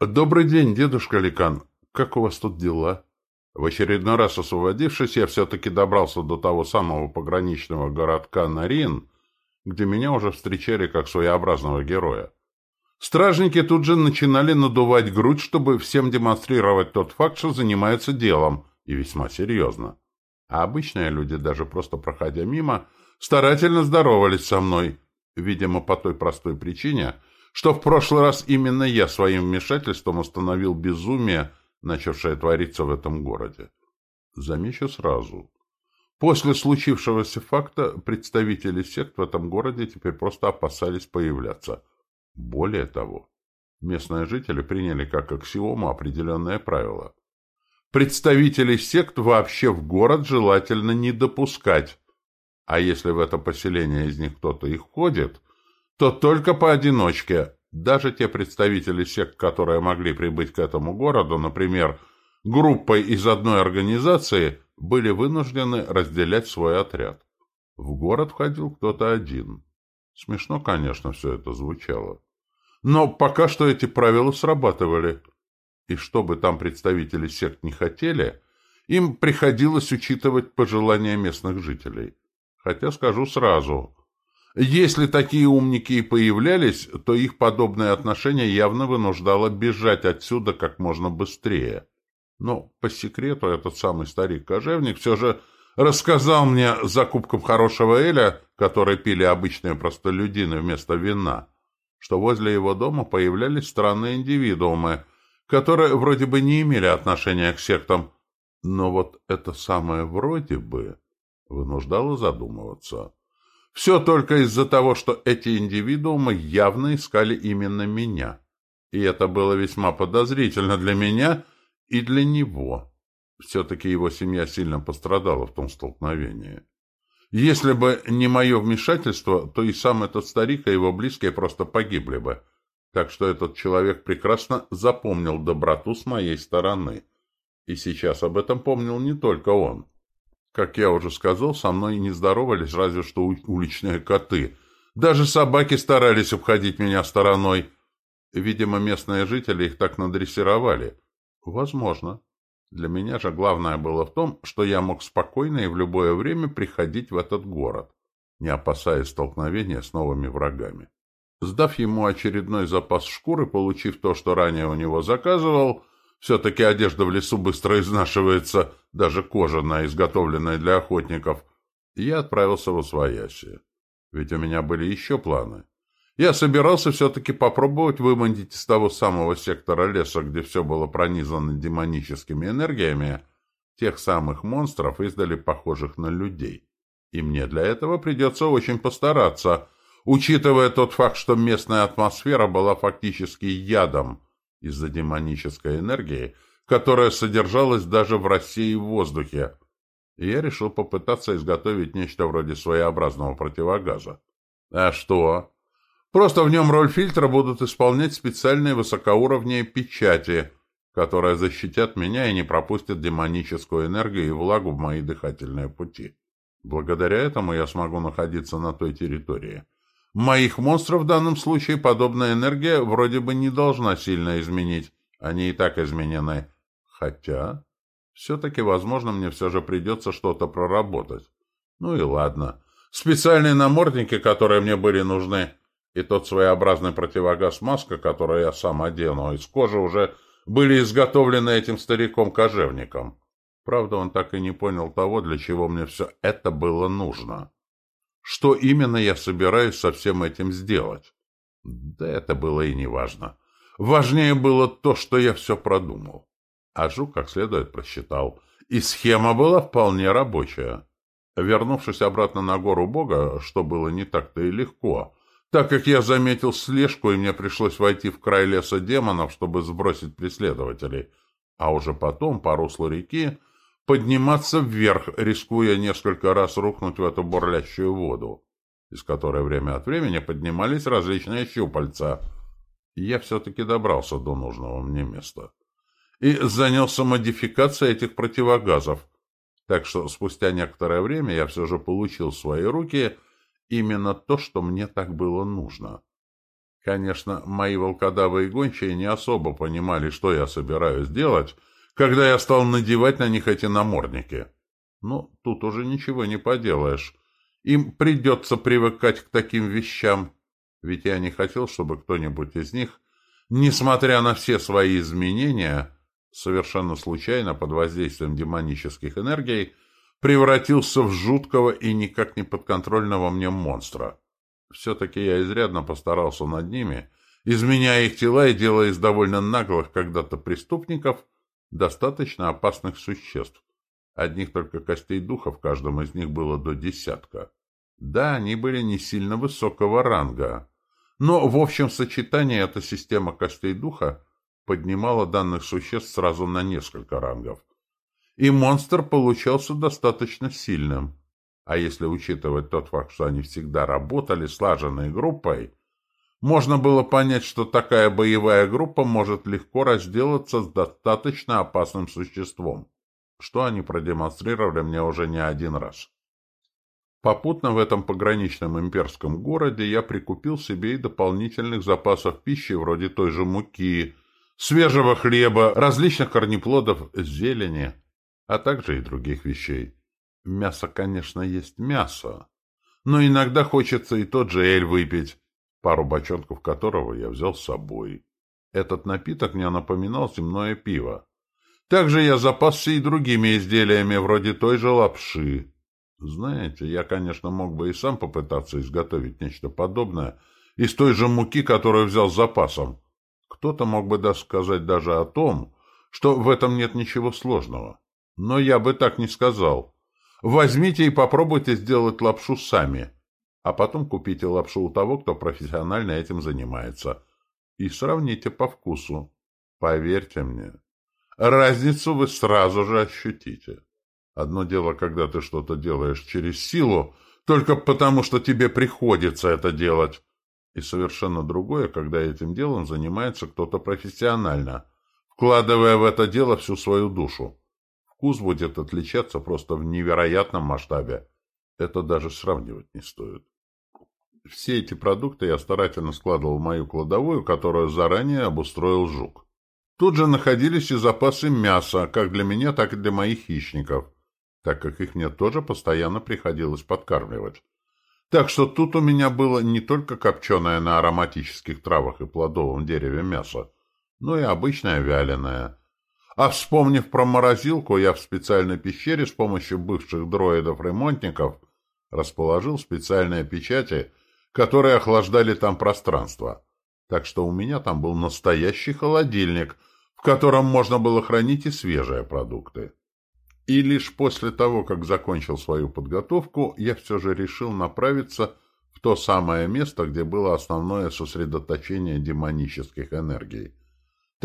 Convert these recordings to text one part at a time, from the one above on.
«Добрый день, дедушка Ликан. Как у вас тут дела?» В очередной раз освободившись, я все-таки добрался до того самого пограничного городка Нарин, где меня уже встречали как своеобразного героя. Стражники тут же начинали надувать грудь, чтобы всем демонстрировать тот факт, что занимаются делом, и весьма серьезно. А обычные люди, даже просто проходя мимо, старательно здоровались со мной, видимо, по той простой причине, что в прошлый раз именно я своим вмешательством остановил безумие, начавшее твориться в этом городе. Замечу сразу. После случившегося факта представители сект в этом городе теперь просто опасались появляться. Более того, местные жители приняли как аксиому определенное правило. Представителей сект вообще в город желательно не допускать, а если в это поселение из них кто-то и ходит, то только поодиночке. Даже те представители сект, которые могли прибыть к этому городу, например, группой из одной организации, были вынуждены разделять свой отряд. В город входил кто-то один. Смешно, конечно, все это звучало. Но пока что эти правила срабатывали. И что бы там представители сект не хотели, им приходилось учитывать пожелания местных жителей. Хотя скажу сразу, если такие умники и появлялись, то их подобное отношение явно вынуждало бежать отсюда как можно быстрее. Но по секрету этот самый старик-кожевник все же рассказал мне за кубком хорошего эля, который пили обычные простолюдины вместо вина, что возле его дома появлялись странные индивидуумы, которые вроде бы не имели отношения к сектам, но вот это самое «вроде бы» вынуждало задумываться. Все только из-за того, что эти индивидуумы явно искали именно меня. И это было весьма подозрительно для меня и для него. Все-таки его семья сильно пострадала в том столкновении. Если бы не мое вмешательство, то и сам этот старик и его близкие просто погибли бы. Так что этот человек прекрасно запомнил доброту с моей стороны. И сейчас об этом помнил не только он. Как я уже сказал, со мной не здоровались разве что уличные коты. Даже собаки старались обходить меня стороной. Видимо, местные жители их так надрессировали. Возможно. Для меня же главное было в том, что я мог спокойно и в любое время приходить в этот город, не опасаясь столкновения с новыми врагами. Сдав ему очередной запас шкуры, получив то, что ранее у него заказывал, все-таки одежда в лесу быстро изнашивается, даже кожаная, изготовленная для охотников. И я отправился в Освоящее. Ведь у меня были еще планы. Я собирался все-таки попробовать вымандить из того самого сектора леса, где все было пронизано демоническими энергиями, тех самых монстров, издали похожих на людей. И мне для этого придется очень постараться, учитывая тот факт, что местная атмосфера была фактически ядом, из-за демонической энергии, которая содержалась даже в России в воздухе, и я решил попытаться изготовить нечто вроде своеобразного противогаза. А что? Просто в нем роль фильтра будут исполнять специальные высокоуровневые печати, которые защитят меня и не пропустят демоническую энергию и влагу в мои дыхательные пути. Благодаря этому я смогу находиться на той территории, Моих монстров в данном случае подобная энергия вроде бы не должна сильно изменить. Они и так изменены. Хотя, все-таки, возможно, мне все же придется что-то проработать. Ну и ладно. Специальные намордники, которые мне были нужны, и тот своеобразный противогаз-маска, который я сам одену, из кожи уже были изготовлены этим стариком-кожевником. Правда, он так и не понял того, для чего мне все это было нужно. Что именно я собираюсь со всем этим сделать? Да это было и не важно. Важнее было то, что я все продумал. А Жук как следует просчитал. И схема была вполне рабочая. Вернувшись обратно на гору Бога, что было не так-то и легко, так как я заметил слежку, и мне пришлось войти в край леса демонов, чтобы сбросить преследователей, а уже потом по руслу реки подниматься вверх, рискуя несколько раз рухнуть в эту бурлящую воду, из которой время от времени поднимались различные щупальца. Я все-таки добрался до нужного мне места. И занялся модификацией этих противогазов. Так что спустя некоторое время я все же получил в свои руки именно то, что мне так было нужно. Конечно, мои волкодавы и гончие не особо понимали, что я собираюсь делать, когда я стал надевать на них эти намордники. Но тут уже ничего не поделаешь. Им придется привыкать к таким вещам. Ведь я не хотел, чтобы кто-нибудь из них, несмотря на все свои изменения, совершенно случайно под воздействием демонических энергий, превратился в жуткого и никак не подконтрольного мне монстра. Все-таки я изрядно постарался над ними, изменяя их тела и делая из довольно наглых когда-то преступников достаточно опасных существ. Одних только костей духа в каждом из них было до десятка. Да, они были не сильно высокого ранга, но в общем сочетании эта система костей духа поднимала данных существ сразу на несколько рангов. И монстр получался достаточно сильным. А если учитывать тот факт, что они всегда работали слаженной группой, можно было понять, что такая боевая группа может легко разделаться с достаточно опасным существом, что они продемонстрировали мне уже не один раз. Попутно в этом пограничном имперском городе я прикупил себе и дополнительных запасов пищи, вроде той же муки, свежего хлеба, различных корнеплодов, зелени, а также и других вещей. Мясо, конечно, есть мясо, но иногда хочется и тот же эль выпить, пару бочонков которого я взял с собой. Этот напиток мне напоминал земное пиво. Также я запасся и другими изделиями, вроде той же лапши. Знаете, я, конечно, мог бы и сам попытаться изготовить нечто подобное из той же муки, которую взял с запасом. Кто-то мог бы сказать даже о том, что в этом нет ничего сложного. Но я бы так не сказал. Возьмите и попробуйте сделать лапшу сами, а потом купите лапшу у того, кто профессионально этим занимается, и сравните по вкусу. Поверьте мне, разницу вы сразу же ощутите. Одно дело, когда ты что-то делаешь через силу, только потому, что тебе приходится это делать, и совершенно другое, когда этим делом занимается кто-то профессионально, вкладывая в это дело всю свою душу. Вкус будет отличаться просто в невероятном масштабе. Это даже сравнивать не стоит. Все эти продукты я старательно складывал в мою кладовую, которую заранее обустроил жук. Тут же находились и запасы мяса, как для меня, так и для моих хищников, так как их мне тоже постоянно приходилось подкармливать. Так что тут у меня было не только копченое на ароматических травах и плодовом дереве мясо, но и обычное вяленое – а вспомнив про морозилку, я в специальной пещере с помощью бывших дроидов-ремонтников расположил специальные печати, которые охлаждали там пространство. Так что у меня там был настоящий холодильник, в котором можно было хранить и свежие продукты. И лишь после того, как закончил свою подготовку, я все же решил направиться в то самое место, где было основное сосредоточение демонических энергий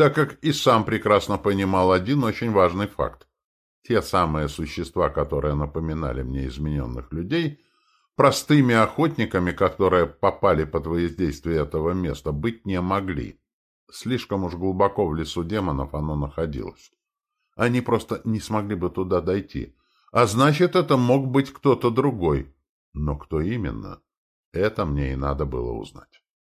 так как и сам прекрасно понимал один очень важный факт. Те самые существа, которые напоминали мне измененных людей, простыми охотниками, которые попали под воздействие этого места, быть не могли. Слишком уж глубоко в лесу демонов оно находилось. Они просто не смогли бы туда дойти. А значит, это мог быть кто-то другой. Но кто именно? Это мне и надо было узнать.